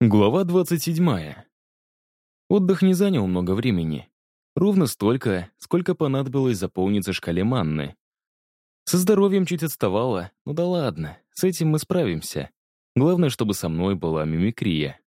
Глава 27. Отдых не занял много времени. Ровно столько, сколько понадобилось заполниться шкале манны. Со здоровьем чуть отставало, ну да ладно, с этим мы справимся. Главное, чтобы со мной была мимикрия.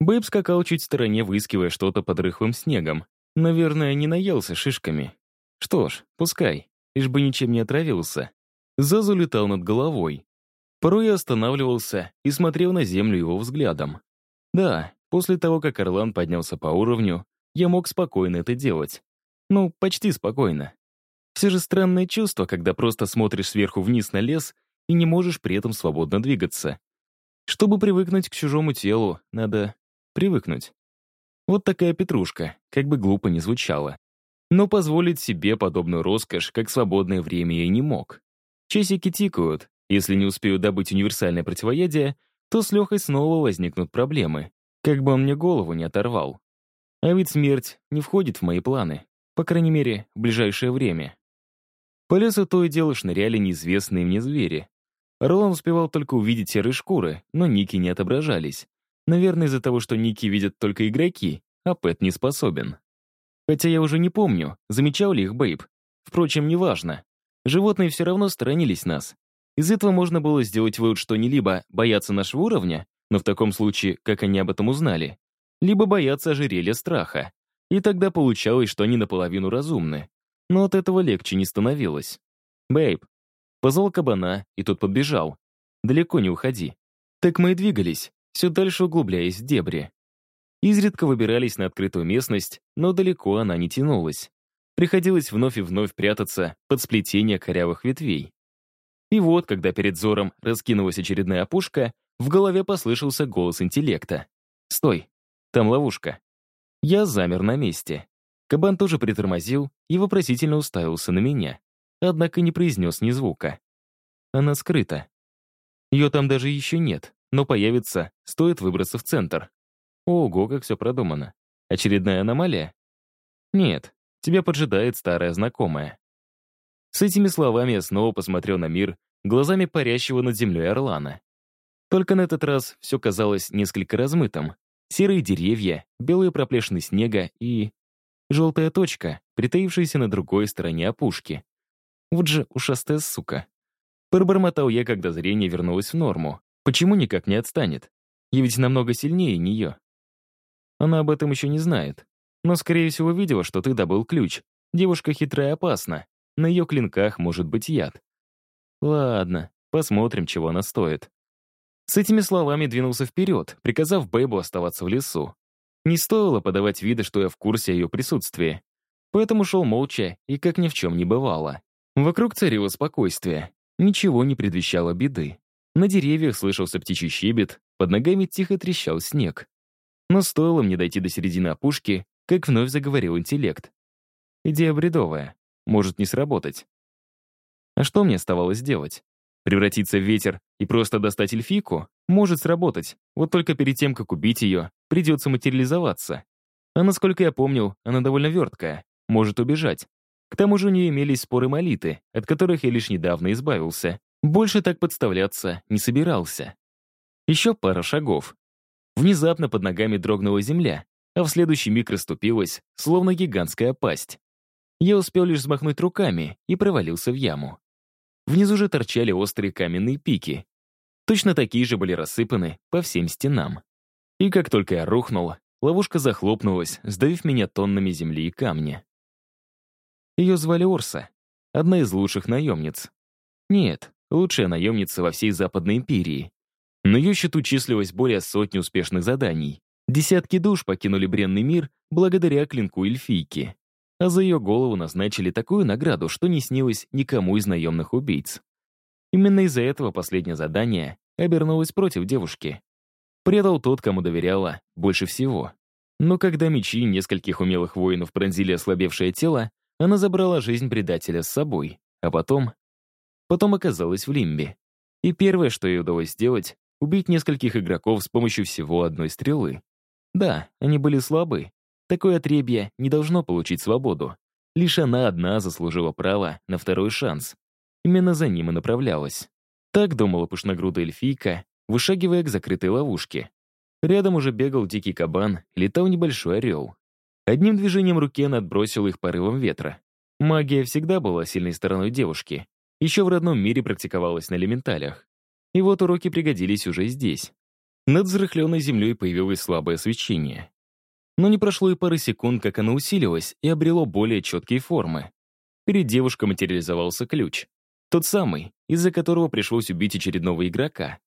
Бэйб скакал чуть в стороне, выискивая что-то под рыхлым снегом. Наверное, не наелся шишками. Что ж, пускай, лишь бы ничем не отравился. Зазу летал над головой. Порой я останавливался и смотрел на землю его взглядом. Да, после того, как Орлан поднялся по уровню, я мог спокойно это делать. Ну, почти спокойно. Все же странное чувство, когда просто смотришь сверху вниз на лес и не можешь при этом свободно двигаться. Чтобы привыкнуть к чужому телу, надо привыкнуть. Вот такая петрушка, как бы глупо ни звучало. Но позволить себе подобную роскошь, как свободное время, я не мог. Часики тикают, если не успею добыть универсальное противоядие, то с Лехой снова возникнут проблемы, как бы он мне голову не оторвал. А ведь смерть не входит в мои планы, по крайней мере, в ближайшее время. По лесу то и дело шныряли неизвестные мне звери. Ролан успевал только увидеть серые шкуры, но ники не отображались. Наверное, из-за того, что ники видят только игроки, а Пэт не способен. Хотя я уже не помню, замечал ли их Бэйб. Впрочем, неважно. Животные все равно сторонились нас, из этого можно было сделать вывод, что они либо боятся нашего уровня, но в таком случае, как они об этом узнали, либо боятся ожерелья страха. И тогда получалось, что они наполовину разумны. Но от этого легче не становилось. «Бэйб». Позвал кабана, и тот подбежал. «Далеко не уходи». Так мы и двигались, все дальше углубляясь в дебри. Изредка выбирались на открытую местность, но далеко она не тянулась. Приходилось вновь и вновь прятаться под сплетение корявых ветвей. И вот, когда перед взором раскинулась очередная опушка, в голове послышался голос интеллекта. «Стой! Там ловушка!» Я замер на месте. Кабан тоже притормозил и вопросительно уставился на меня, однако не произнес ни звука. Она скрыта. Ее там даже еще нет, но появится, стоит выбраться в центр. Ого, как все продумано. Очередная аномалия? Нет, тебя поджидает старая знакомая. С этими словами я снова посмотрел на мир глазами парящего над землей орлана. Только на этот раз все казалось несколько размытым. Серые деревья, белые проплешины снега и... Желтая точка, притаившаяся на другой стороне опушки. Вот же ушастая сука. Пробормотал я, когда зрение вернулось в норму. Почему никак не отстанет? Я ведь намного сильнее нее. Она об этом еще не знает. Но, скорее всего, видела, что ты добыл ключ. Девушка хитрая и опасна. На ее клинках может быть яд. Ладно, посмотрим, чего она стоит. С этими словами двинулся вперед, приказав Бэйбу оставаться в лесу. Не стоило подавать вида, что я в курсе ее присутствия. Поэтому шел молча и как ни в чем не бывало. Вокруг царило спокойствие. Ничего не предвещало беды. На деревьях слышался птичий щебет, под ногами тихо трещал снег. Но стоило мне дойти до середины опушки, как вновь заговорил интеллект. Идея бредовая может не сработать. А что мне оставалось делать? Превратиться в ветер и просто достать эльфийку? Может сработать, вот только перед тем, как убить ее, придется материализоваться. А насколько я помнил, она довольно верткая, может убежать. К тому же у нее имелись споры молиты, от которых я лишь недавно избавился. Больше так подставляться не собирался. Еще пара шагов. Внезапно под ногами дрогнула земля, а в следующий миг расступилась, словно гигантская пасть. Я успел лишь взмахнуть руками и провалился в яму. Внизу же торчали острые каменные пики. Точно такие же были рассыпаны по всем стенам. И как только я рухнул, ловушка захлопнулась, сдавив меня тоннами земли и камня. Ее звали Орса, одна из лучших наемниц. Нет, лучшая наемница во всей Западной империи. На ее счету числилось более сотни успешных заданий. Десятки душ покинули бренный мир благодаря клинку эльфийки а за ее голову назначили такую награду, что не снилось никому из наемных убийц. Именно из-за этого последнее задание обернулось против девушки. Предал тот, кому доверяла больше всего. Но когда мечи нескольких умелых воинов пронзили ослабевшее тело, она забрала жизнь предателя с собой, а потом... Потом оказалась в лимбе. И первое, что ей удалось сделать, убить нескольких игроков с помощью всего одной стрелы. Да, они были слабы, Такое отребье не должно получить свободу. Лишь она одна заслужила право на второй шанс. Именно за ним и направлялась. Так думала пышногрудая эльфийка, вышагивая к закрытой ловушке. Рядом уже бегал дикий кабан, летал небольшой орел. Одним движением руки она отбросила их порывом ветра. Магия всегда была сильной стороной девушки. Еще в родном мире практиковалась на элементалях. И вот уроки пригодились уже здесь. Над взрыхленной землей появилось слабое свечение. Но не прошло и пары секунд, как оно усилилось и обрело более четкие формы. Перед девушкой материализовался ключ. Тот самый, из-за которого пришлось убить очередного игрока.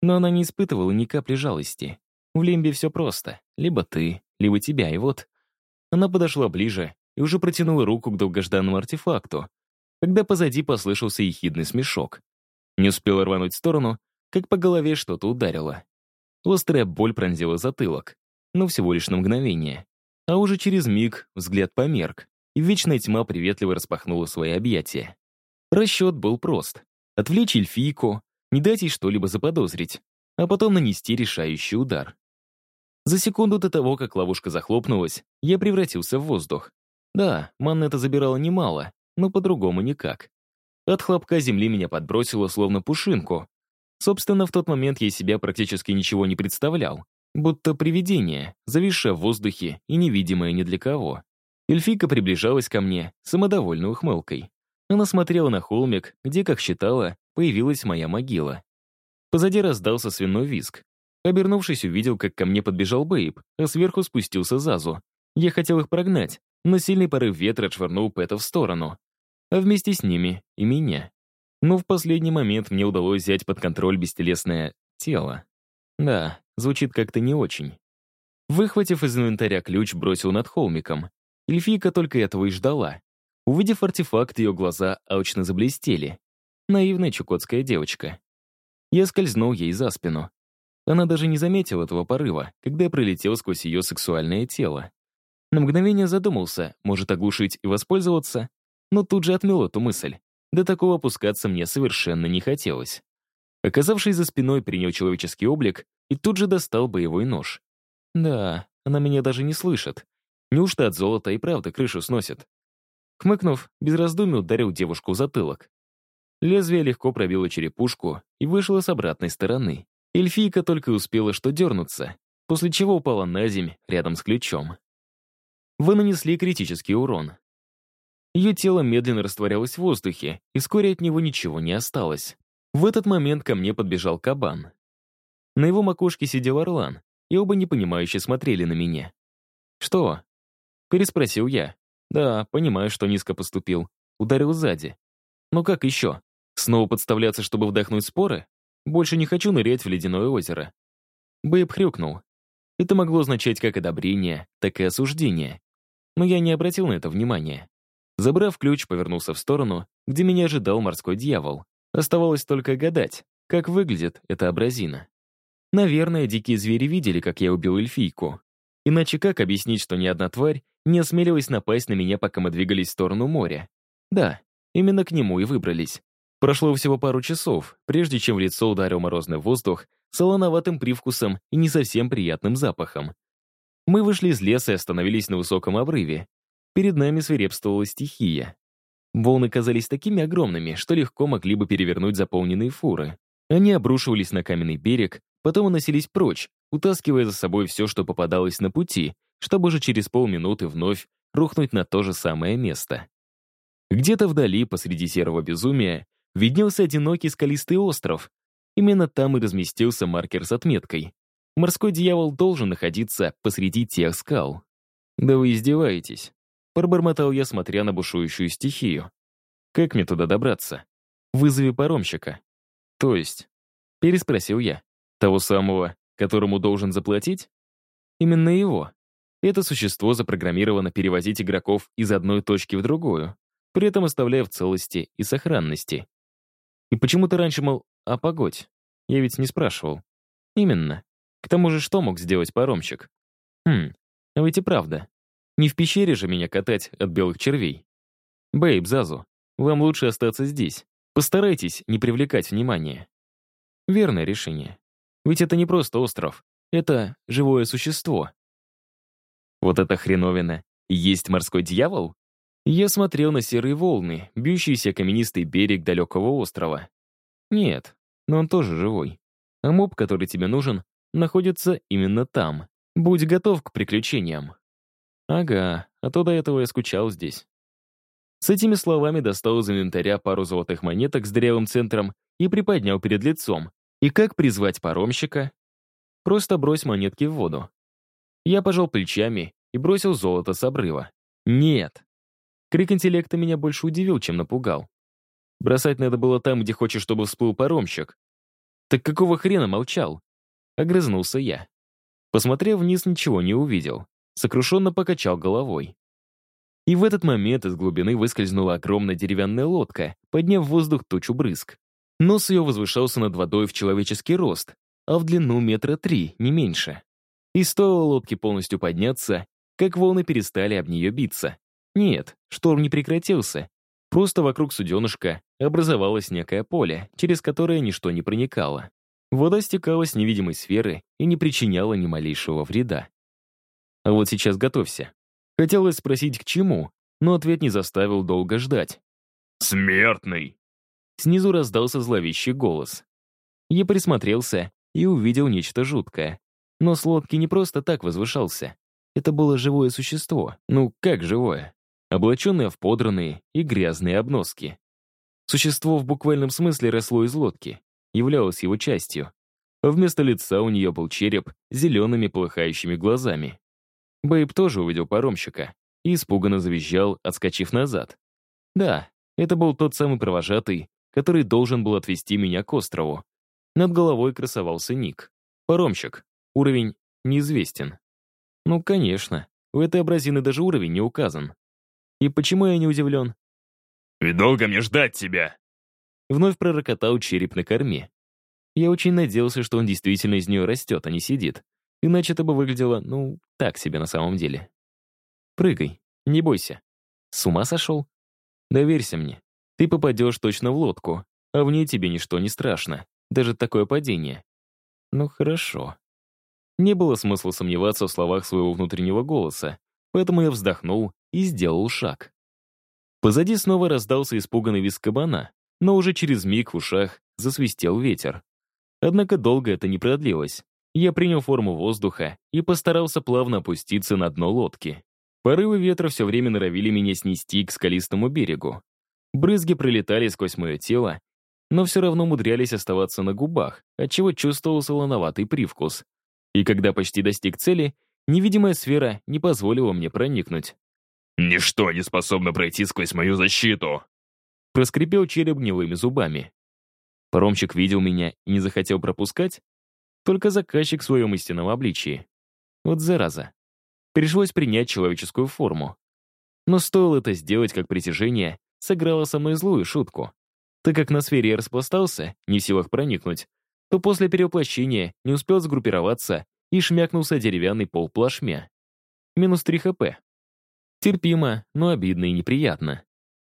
Но она не испытывала ни капли жалости. В Лимбе все просто. Либо ты, либо тебя, и вот. Она подошла ближе и уже протянула руку к долгожданному артефакту, когда позади послышался ехидный смешок. Не успела рвануть в сторону, как по голове что-то ударило. Острая боль пронзила затылок, но всего лишь на мгновение. А уже через миг взгляд померк, и вечная тьма приветливо распахнула свои объятия. Расчет был прост. Отвлечь эльфийку, не дать ей что-либо заподозрить, а потом нанести решающий удар. За секунду до того, как ловушка захлопнулась, я превратился в воздух. Да, манна это забирала немало, но по-другому никак. От хлопка земли меня подбросило, словно пушинку, Собственно, в тот момент я себя практически ничего не представлял. Будто привидение, зависшее в воздухе и невидимое ни для кого. Эльфийка приближалась ко мне, самодовольной ухмылкой. Она смотрела на холмик, где, как считала, появилась моя могила. Позади раздался свиной визг. Обернувшись, увидел, как ко мне подбежал Бэйб, а сверху спустился Зазу. Я хотел их прогнать, но сильный порыв ветра отшвырнул Пэта в сторону. А вместе с ними и меня. Но в последний момент мне удалось взять под контроль бестелесное тело. Да, звучит как-то не очень. Выхватив из инвентаря ключ, бросил над холмиком. Эльфийка только этого и ждала. Увидев артефакт, ее глаза алчно заблестели. Наивная чукотская девочка. Я скользнул ей за спину. Она даже не заметила этого порыва, когда я пролетел сквозь ее сексуальное тело. На мгновение задумался, может оглушить и воспользоваться, но тут же отмел эту мысль. До такого опускаться мне совершенно не хотелось. Оказавшись за спиной, принял человеческий облик и тут же достал боевой нож. Да, она меня даже не слышит. Неужто от золота и правда крышу сносит? Хмыкнув, без раздумий ударил девушку в затылок. Лезвие легко пробило черепушку и вышло с обратной стороны. Эльфийка только успела что дернуться, после чего упала на земь рядом с ключом. Вы нанесли критический урон. Ее тело медленно растворялось в воздухе, и вскоре от него ничего не осталось. В этот момент ко мне подбежал кабан. На его макушке сидел орлан, и оба непонимающе смотрели на меня. «Что?» — переспросил я. «Да, понимаю, что низко поступил. Ударил сзади. Но как еще? Снова подставляться, чтобы вдохнуть споры? Больше не хочу нырять в ледяное озеро». Бэйб хрюкнул. Это могло означать как одобрение, так и осуждение. Но я не обратил на это внимания. Забрав ключ, повернулся в сторону, где меня ожидал морской дьявол. Оставалось только гадать, как выглядит эта абразина. Наверное, дикие звери видели, как я убил эльфийку. Иначе как объяснить, что ни одна тварь не осмелилась напасть на меня, пока мы двигались в сторону моря? Да, именно к нему и выбрались. Прошло всего пару часов, прежде чем в лицо ударил морозный воздух солоноватым привкусом и не совсем приятным запахом. Мы вышли из леса и остановились на высоком обрыве, Перед нами свирепствовала стихия. Волны казались такими огромными, что легко могли бы перевернуть заполненные фуры. Они обрушивались на каменный берег, потом уносились прочь, утаскивая за собой все, что попадалось на пути, чтобы же через полминуты вновь рухнуть на то же самое место. Где-то вдали, посреди серого безумия, виднелся одинокий скалистый остров. Именно там и разместился маркер с отметкой. Морской дьявол должен находиться посреди тех скал. Да вы издеваетесь. Пробормотал я, смотря на бушующую стихию. Как мне туда добраться? Вызови паромщика. То есть? Переспросил я. Того самого, которому должен заплатить? Именно его. Это существо запрограммировано перевозить игроков из одной точки в другую, при этом оставляя в целости и сохранности. И почему ты раньше, мол, а погодь? Я ведь не спрашивал. Именно. К тому же, что мог сделать паромщик? Хм, а ведь и правда. Не в пещере же меня катать от белых червей. Бэйб, Зазу, вам лучше остаться здесь. Постарайтесь не привлекать внимания. Верное решение. Ведь это не просто остров. Это живое существо. Вот эта хреновина и есть морской дьявол? Я смотрел на серые волны, бьющийся каменистый берег далекого острова. Нет, но он тоже живой. А моб, который тебе нужен, находится именно там. Будь готов к приключениям. Ага, а то до этого я скучал здесь. С этими словами достал из инвентаря пару золотых монеток с дырявым центром и приподнял перед лицом. И как призвать паромщика? Просто брось монетки в воду. Я пожал плечами и бросил золото с обрыва. Нет. Крик интеллекта меня больше удивил, чем напугал. Бросать надо было там, где хочешь, чтобы всплыл паромщик. Так какого хрена молчал? Огрызнулся я. Посмотрев вниз, ничего не увидел. Сокрушенно покачал головой. И в этот момент из глубины выскользнула огромная деревянная лодка, подняв в воздух тучу брызг. Нос ее возвышался над водой в человеческий рост, а в длину метра три, не меньше. И стоило лодке полностью подняться, как волны перестали об нее биться. Нет, шторм не прекратился. Просто вокруг суденышка образовалось некое поле, через которое ничто не проникало. Вода стекала с невидимой сферы и не причиняла ни малейшего вреда. А вот сейчас готовься. Хотелось спросить, к чему, но ответ не заставил долго ждать. «Смертный!» Снизу раздался зловещий голос. Я присмотрелся и увидел нечто жуткое. Но с лодки не просто так возвышался. Это было живое существо. Ну, как живое? Облаченное в подранные и грязные обноски. Существо в буквальном смысле росло из лодки, являлось его частью. Вместо лица у нее был череп с зелеными полыхающими глазами. Бэйб тоже увидел паромщика и испуганно завизжал, отскочив назад. Да, это был тот самый провожатый, который должен был отвезти меня к острову. Над головой красовался ник. Паромщик. Уровень неизвестен. Ну, конечно, у этой абразины даже уровень не указан. И почему я не удивлен? «И долго мне ждать тебя?» Вновь пророкотал череп на корме. Я очень надеялся, что он действительно из нее растет, а не сидит. Иначе это бы выглядело, ну, так себе на самом деле. Прыгай, не бойся. С ума сошел? Доверься мне. Ты попадешь точно в лодку, а в ней тебе ничто не страшно. Даже такое падение. Ну хорошо. Не было смысла сомневаться в словах своего внутреннего голоса, поэтому я вздохнул и сделал шаг. Позади снова раздался испуганный визг кабана, но уже через миг в ушах засвистел ветер. Однако долго это не продлилось. Я принял форму воздуха и постарался плавно опуститься на дно лодки. Порывы ветра все время норовили меня снести к скалистому берегу. Брызги пролетали сквозь мое тело, но все равно умудрялись оставаться на губах, отчего чувствовал солоноватый привкус. И когда почти достиг цели, невидимая сфера не позволила мне проникнуть. «Ничто не способно пройти сквозь мою защиту!» Проскрипел череп гнилыми зубами. Паромщик видел меня и не захотел пропускать? Только заказчик в своем истинном обличии. Вот зараза. Пришлось принять человеческую форму. Но стоило это сделать, как притяжение сыграло со мной злую шутку. Так как на сфере я распластался, не в силах проникнуть, то после перевоплощения не успел сгруппироваться и шмякнулся деревянный пол плашмя. Минус 3 хп. Терпимо, но обидно и неприятно.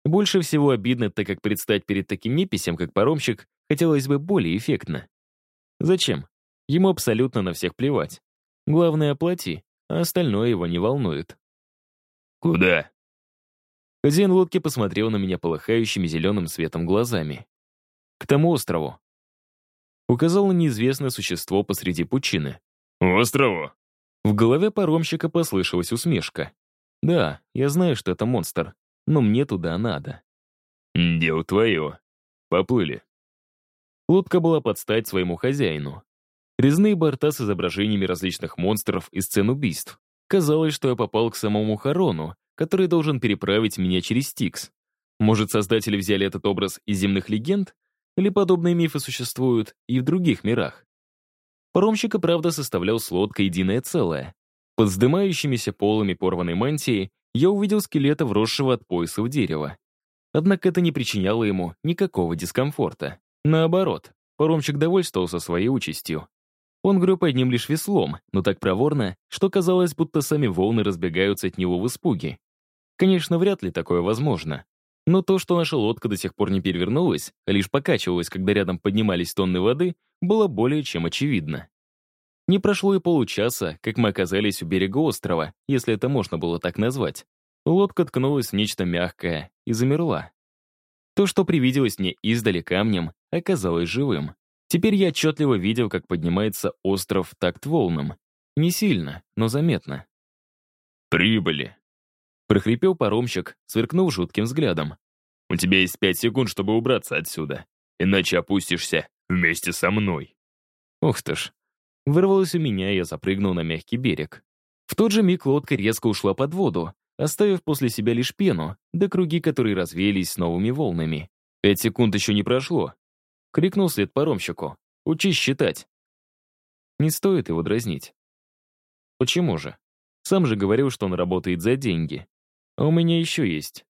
Больше всего обидно, так как предстать перед таким неписем, как паромщик, хотелось бы более эффектно. Зачем? Ему абсолютно на всех плевать. Главное — оплати, а остальное его не волнует. «Куда?» Хозяин лодки посмотрел на меня полыхающими зеленым светом глазами. «К тому острову». Указал на неизвестное существо посреди пучины. «Острову?» В голове паромщика послышалась усмешка. «Да, я знаю, что это монстр, но мне туда надо». «Дело твое. Поплыли». Лодка была под стать своему хозяину. Резные борта с изображениями различных монстров и сцен убийств. Казалось, что я попал к самому Харону, который должен переправить меня через Стикс. Может, создатели взяли этот образ из земных легенд? Или подобные мифы существуют и в других мирах? Паромщика, правда, составлял с лодкой единое целое. Под вздымающимися полами порванной мантии я увидел скелета, вросшего от пояса в дерево. Однако это не причиняло ему никакого дискомфорта. Наоборот, паромщик довольствовался своей участью. Он греб одним лишь веслом, но так проворно, что казалось, будто сами волны разбегаются от него в испуге. Конечно, вряд ли такое возможно. Но то, что наша лодка до сих пор не перевернулась, а лишь покачивалась, когда рядом поднимались тонны воды, было более чем очевидно. Не прошло и получаса, как мы оказались у берега острова, если это можно было так назвать. Лодка ткнулась в нечто мягкое и замерла. То, что привиделось мне издали камнем, оказалось живым. Теперь я отчетливо видел, как поднимается остров такт волнам. Не сильно, но заметно. «Прибыли!» Прохрипел паромщик, сверкнув жутким взглядом. «У тебя есть пять секунд, чтобы убраться отсюда, иначе опустишься вместе со мной». Ух ты ж. Вырвалось у меня, я запрыгнул на мягкий берег. В тот же миг лодка резко ушла под воду, оставив после себя лишь пену, да круги, которые развеялись с новыми волнами. Пять секунд еще не прошло. Крикнул след паромщику. «Учись считать!» Не стоит его дразнить. Почему же? Сам же говорил, что он работает за деньги. А у меня еще есть.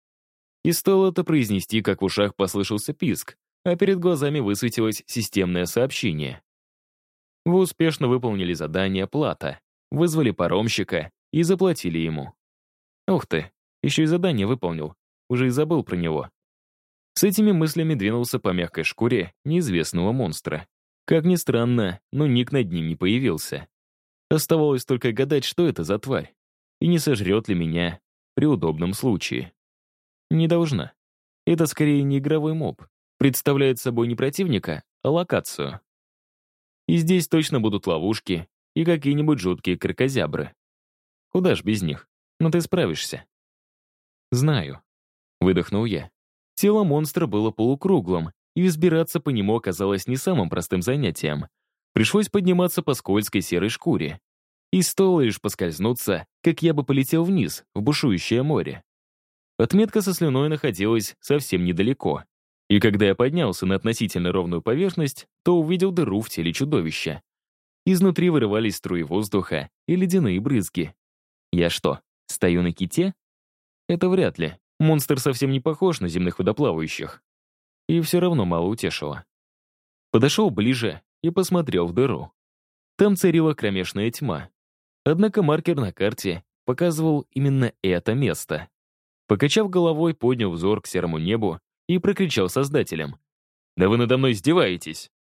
И стоило это произнести, как в ушах послышался писк, а перед глазами высветилось системное сообщение. Вы успешно выполнили задание «Плата», вызвали паромщика и заплатили ему. Ух ты, еще и задание выполнил. Уже и забыл про него. С этими мыслями двинулся по мягкой шкуре неизвестного монстра. Как ни странно, но ник над ним не появился. Оставалось только гадать, что это за тварь, и не сожрет ли меня при удобном случае. Не должна. Это скорее не игровой моб. Представляет собой не противника, а локацию. И здесь точно будут ловушки и какие-нибудь жуткие кракозябры. Куда ж без них? Но ты справишься. Знаю. Выдохнул я. Тело монстра было полукруглым, и взбираться по нему оказалось не самым простым занятием. Пришлось подниматься по скользкой серой шкуре. И стоило лишь поскользнуться, как я бы полетел вниз, в бушующее море. Отметка со слюной находилась совсем недалеко. И когда я поднялся на относительно ровную поверхность, то увидел дыру в теле чудовища. Изнутри вырывались струи воздуха и ледяные брызги. Я что, стою на ките? Это вряд ли. Монстр совсем не похож на земных водоплавающих. И все равно мало утешило. Подошел ближе и посмотрел в дыру. Там царила кромешная тьма. Однако маркер на карте показывал именно это место. Покачав головой, поднял взор к серому небу и прокричал создателям. «Да вы надо мной издеваетесь!»